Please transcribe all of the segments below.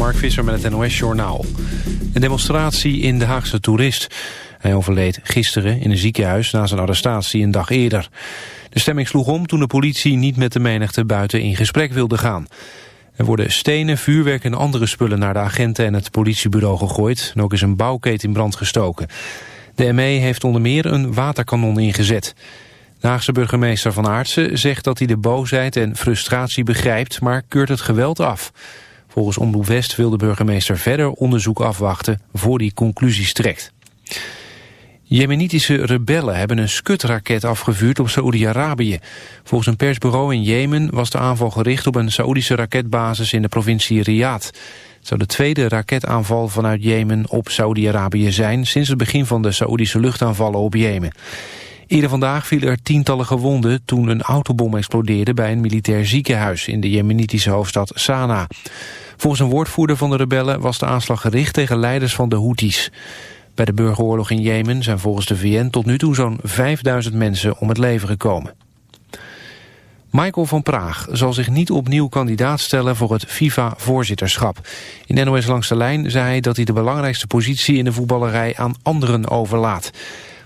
Mark Visser met het NOS Journaal. Een demonstratie in de Haagse toerist. Hij overleed gisteren in een ziekenhuis na zijn arrestatie een dag eerder. De stemming sloeg om toen de politie niet met de menigte buiten in gesprek wilde gaan. Er worden stenen, vuurwerk en andere spullen naar de agenten en het politiebureau gegooid. En ook is een bouwketen in brand gestoken. De ME heeft onder meer een waterkanon ingezet. De Haagse burgemeester Van Aartsen zegt dat hij de boosheid en frustratie begrijpt, maar keurt het geweld af. Volgens Omroep West wil de burgemeester verder onderzoek afwachten voor hij conclusies trekt. Jemenitische rebellen hebben een skutraket afgevuurd op Saoedi-Arabië. Volgens een persbureau in Jemen was de aanval gericht op een Saoedische raketbasis in de provincie Riyadh. Het zou de tweede raketaanval vanuit Jemen op Saoedi-Arabië zijn sinds het begin van de Saoedische luchtaanvallen op Jemen. Eerder vandaag vielen er tientallen gewonden toen een autobom explodeerde bij een militair ziekenhuis in de jemenitische hoofdstad Sanaa. Volgens een woordvoerder van de rebellen was de aanslag gericht tegen leiders van de Houthis. Bij de burgeroorlog in Jemen zijn volgens de VN tot nu toe zo'n 5000 mensen om het leven gekomen. Michael van Praag zal zich niet opnieuw kandidaat stellen voor het FIFA-voorzitterschap. In NOS Langs de Lijn zei hij dat hij de belangrijkste positie in de voetballerij aan anderen overlaat.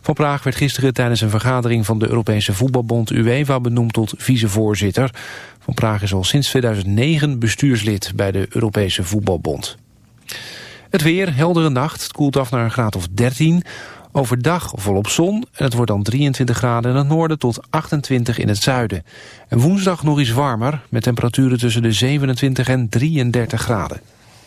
Van Praag werd gisteren tijdens een vergadering van de Europese voetbalbond UEFA benoemd tot vicevoorzitter. Van Praag is al sinds 2009 bestuurslid bij de Europese voetbalbond. Het weer, heldere nacht, het koelt af naar een graad of 13. Overdag volop zon en het wordt dan 23 graden in het noorden tot 28 in het zuiden. En woensdag nog iets warmer met temperaturen tussen de 27 en 33 graden.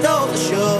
stole the show.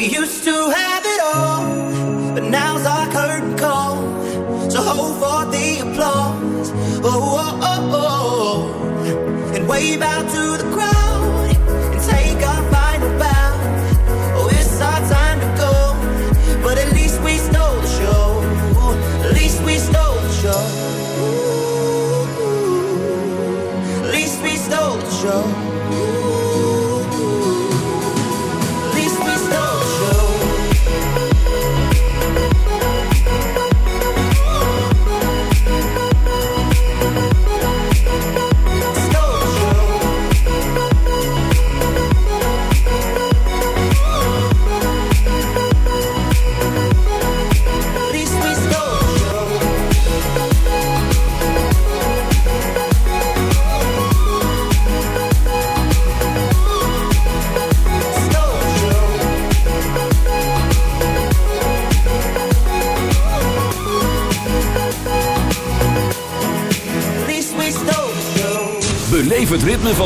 We used to have it all,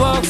close.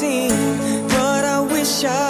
seen, but I wish I